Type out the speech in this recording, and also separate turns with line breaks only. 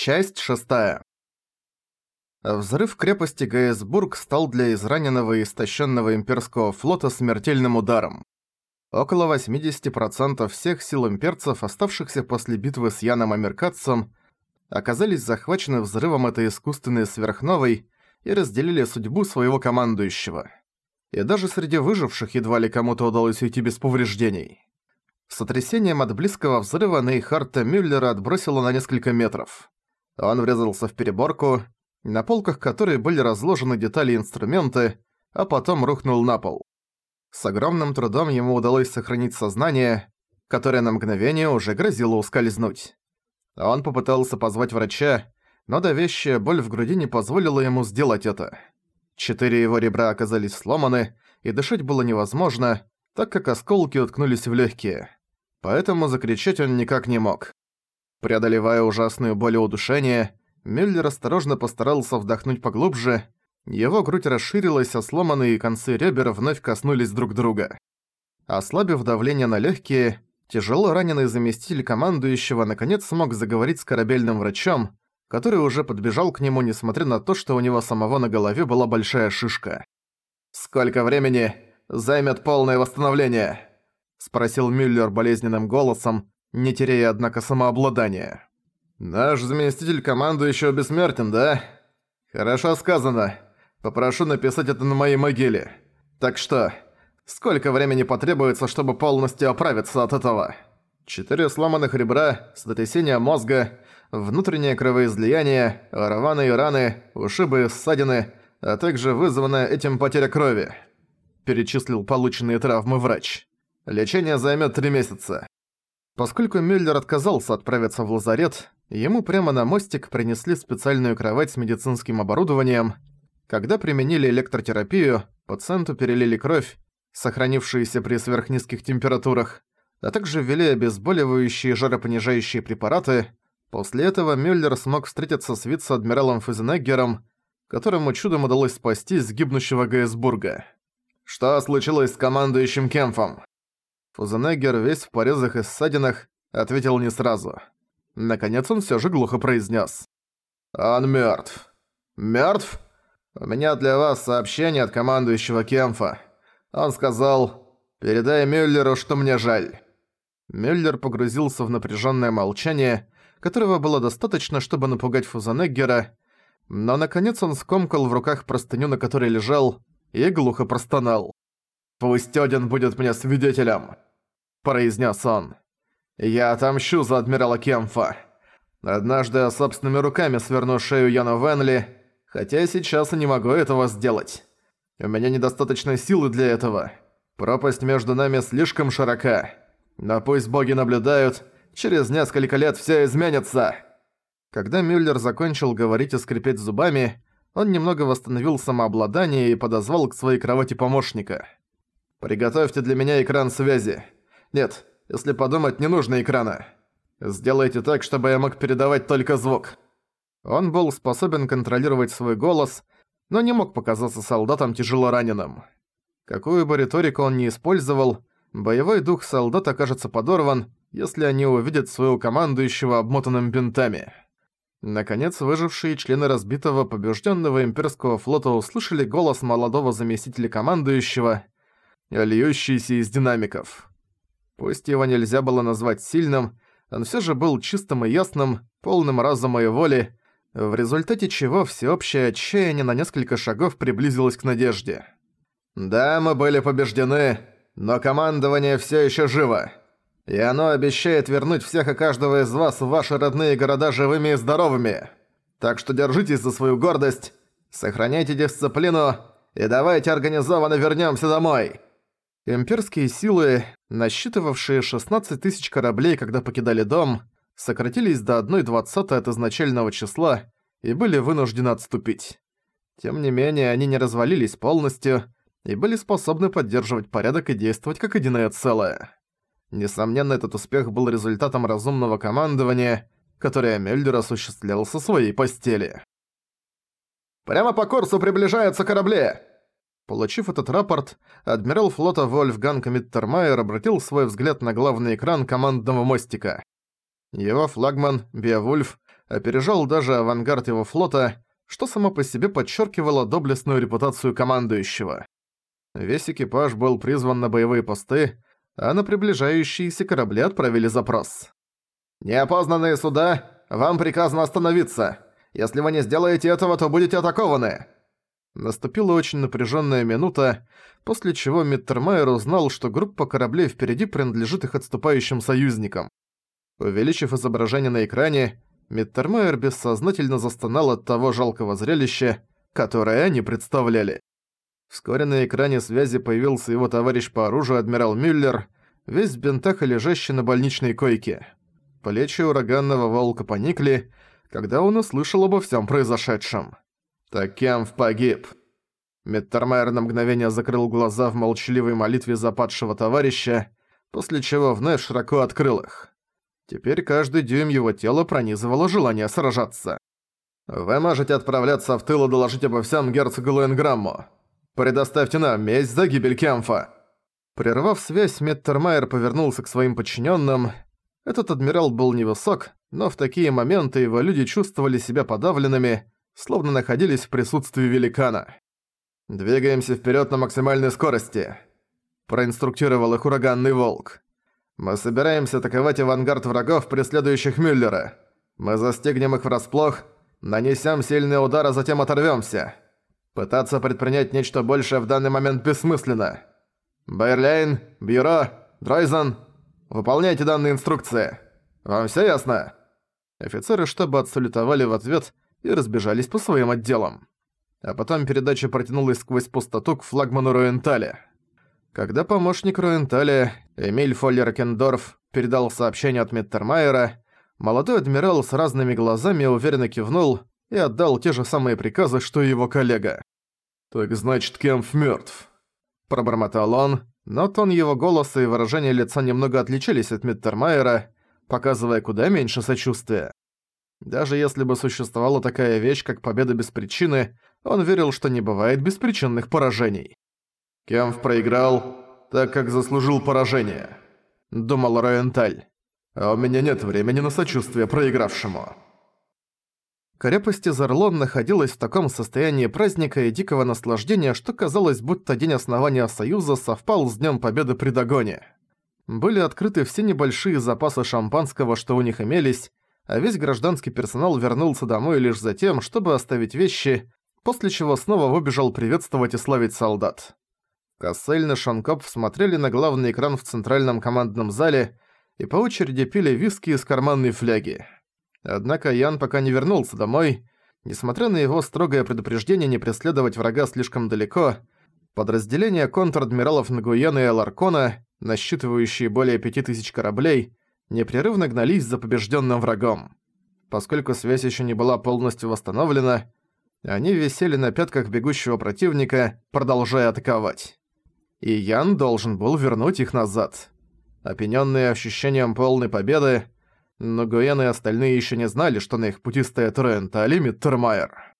Часть шестая. Взрыв крепости Гейсбург стал для израненного и истощенного имперского флота смертельным ударом. Около 80% всех сил имперцев, оставшихся после битвы с Яном Амеркатцем, оказались захвачены взрывом этой искусственной сверхновой и разделили судьбу своего командующего. И даже среди выживших едва ли кому-то удалось уйти без повреждений. Сотрясением от близкого взрыва Нейхарта Мюллера отбросило на несколько метров. Он врезался в переборку, на полках которой были разложены детали и инструменты, а потом рухнул на пол. С огромным трудом ему удалось сохранить сознание, которое на мгновение уже грозило ускользнуть. Он попытался позвать врача, но давящая боль в груди не позволила ему сделать это. Четыре его ребра оказались сломаны, и дышать было невозможно, так как осколки уткнулись в легкие. Поэтому закричать он никак не мог. Преодолевая ужасную боль и удушение, Мюллер осторожно постарался вдохнуть поглубже. Его грудь расширилась, а сломанные концы ребер вновь коснулись друг друга. Ослабив давление на легкие, тяжело раненый заместитель командующего наконец смог заговорить с корабельным врачом, который уже подбежал к нему, несмотря на то, что у него самого на голове была большая шишка. «Сколько времени займет полное восстановление?» – спросил Мюллер болезненным голосом, не теряя, однако, самообладания. «Наш заместитель командующего бессмертен, да? Хорошо сказано. Попрошу написать это на моей могиле. Так что, сколько времени потребуется, чтобы полностью оправиться от этого?» Четыре сломанных ребра, сотрясение мозга, внутреннее кровоизлияние, рваные раны, ушибы ссадины, а также вызванная этим потеря крови. Перечислил полученные травмы врач. Лечение займет три месяца. Поскольку Мюллер отказался отправиться в лазарет, ему прямо на мостик принесли специальную кровать с медицинским оборудованием. Когда применили электротерапию, пациенту перелили кровь, сохранившуюся при сверхнизких температурах, а также ввели обезболивающие и жаропонижающие препараты. После этого Мюллер смог встретиться с вице-адмиралом Фузенеггером, которому чудом удалось спасти с гибнущего Гейсбурга. «Что случилось с командующим Кемфом?» Фузенеггер, весь в порезах и ссадинах, ответил не сразу. Наконец он всё же глухо произнес: «Он мёртв». «Мёртв? У меня для вас сообщение от командующего Кемфа. Он сказал, передай Мюллеру, что мне жаль». Мюллер погрузился в напряжённое молчание, которого было достаточно, чтобы напугать Фузенеггера, но наконец он скомкал в руках простыню, на которой лежал, и глухо простонал. «Пусть Один будет мне свидетелем!» Произнес он. «Я отомщу за адмирала Кемфа. Однажды я собственными руками сверну шею Яну Венли, хотя сейчас и не могу этого сделать. У меня недостаточно силы для этого. Пропасть между нами слишком широка. Но пусть боги наблюдают, через несколько лет все изменится». Когда Мюллер закончил говорить и скрипеть зубами, он немного восстановил самообладание и подозвал к своей кровати помощника. «Приготовьте для меня экран связи. Нет, если подумать, не нужно экрана. Сделайте так, чтобы я мог передавать только звук». Он был способен контролировать свой голос, но не мог показаться солдатам тяжело раненым. Какую бы риторику он ни использовал, боевой дух солдат окажется подорван, если они увидят своего командующего обмотанным бинтами. Наконец, выжившие члены разбитого побежденного имперского флота услышали голос молодого заместителя командующего, льющийся из динамиков. Пусть его нельзя было назвать сильным, он все же был чистым и ясным, полным разума и воли, в результате чего всеобщее отчаяние на несколько шагов приблизилось к надежде. «Да, мы были побеждены, но командование все еще живо, и оно обещает вернуть всех и каждого из вас в ваши родные города живыми и здоровыми. Так что держитесь за свою гордость, сохраняйте дисциплину и давайте организованно вернемся домой!» Имперские силы, насчитывавшие 16 тысяч кораблей, когда покидали дом, сократились до 1,20 от изначального числа и были вынуждены отступить. Тем не менее, они не развалились полностью и были способны поддерживать порядок и действовать как единое целое. Несомненно, этот успех был результатом разумного командования, которое Мельдер осуществлял со своей постели. «Прямо по курсу приближаются корабли!» Получив этот рапорт, адмирал флота Вольфганг Миттермайер обратил свой взгляд на главный экран командного мостика. Его флагман, Беовульф, опережал даже авангард его флота, что само по себе подчеркивало доблестную репутацию командующего. Весь экипаж был призван на боевые посты, а на приближающиеся корабли отправили запрос. «Неопознанные суда, вам приказано остановиться. Если вы не сделаете этого, то будете атакованы!» Наступила очень напряженная минута, после чего Миттермайер узнал, что группа кораблей впереди принадлежит их отступающим союзникам. Увеличив изображение на экране, Миттермайер бессознательно застонал от того жалкого зрелища, которое они представляли. Вскоре на экране связи появился его товарищ по оружию адмирал Мюллер, весь в бинтах и лежащий на больничной койке. Плечи ураганного волка поникли, когда он услышал обо всем произошедшем. «Так Кемф погиб». Миттермайер на мгновение закрыл глаза в молчаливой молитве за падшего товарища, после чего вновь широко открыл их. Теперь каждый дюйм его тела пронизывало желание сражаться. «Вы можете отправляться в тыл и доложить обо всем герцогу Луэнграмму. Предоставьте нам месть за гибель Кемфа». Прервав связь, Меттермайер повернулся к своим подчиненным. Этот адмирал был невысок, но в такие моменты его люди чувствовали себя подавленными, словно находились в присутствии великана. «Двигаемся вперед на максимальной скорости», – проинструктировал их ураганный волк. Мы собираемся атаковать авангард врагов, преследующих Мюллера. Мы застигнем их врасплох, нанесем сильный удар, а затем оторвемся. Пытаться предпринять нечто большее в данный момент бессмысленно. Байерлейн, Бюро, Дройзен, выполняйте данные инструкции. Вам все ясно?» Офицеры штаба отсалютовали в ответ и разбежались по своим отделам. А потом передача протянулась сквозь пустоту к флагману Руентале. Когда помощник Руенталя, Эмиль Фоллер-Кендорф, передал сообщение от Миттермайера, молодой адмирал с разными глазами уверенно кивнул и отдал те же самые приказы, что и его коллега. «Так значит, Кемф мертв», – пробормотал он, но тон его голоса и выражение лица немного отличались от Миттермайера, показывая куда меньше сочувствия. Даже если бы существовала такая вещь, как победа без причины, он верил, что не бывает беспричинных поражений. Кемф проиграл, так как заслужил поражение», — думал Роенталь. «А у меня нет времени на сочувствие проигравшему». Крепость Изарлон находилась в таком состоянии праздника и дикого наслаждения, что казалось, будто день основания Союза совпал с Днем Победы при Дагоне. Были открыты все небольшие запасы шампанского, что у них имелись, а весь гражданский персонал вернулся домой лишь за тем, чтобы оставить вещи, после чего снова выбежал приветствовать и славить солдат. Кассельн и Шанкоп смотрели на главный экран в центральном командном зале и по очереди пили виски из карманной фляги. Однако Ян пока не вернулся домой. Несмотря на его строгое предупреждение не преследовать врага слишком далеко, подразделения контр-адмиралов Нагуена и Аларкона, насчитывающие более 5000 кораблей, непрерывно гнались за побежденным врагом. Поскольку связь еще не была полностью восстановлена, они висели на пятках бегущего противника, продолжая атаковать и Ян должен был вернуть их назад. Опьянённые ощущением полной победы, но Гуэн и остальные ещё не знали, что на их пути стоят Рент, а Лимит Термайер.